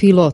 pilot.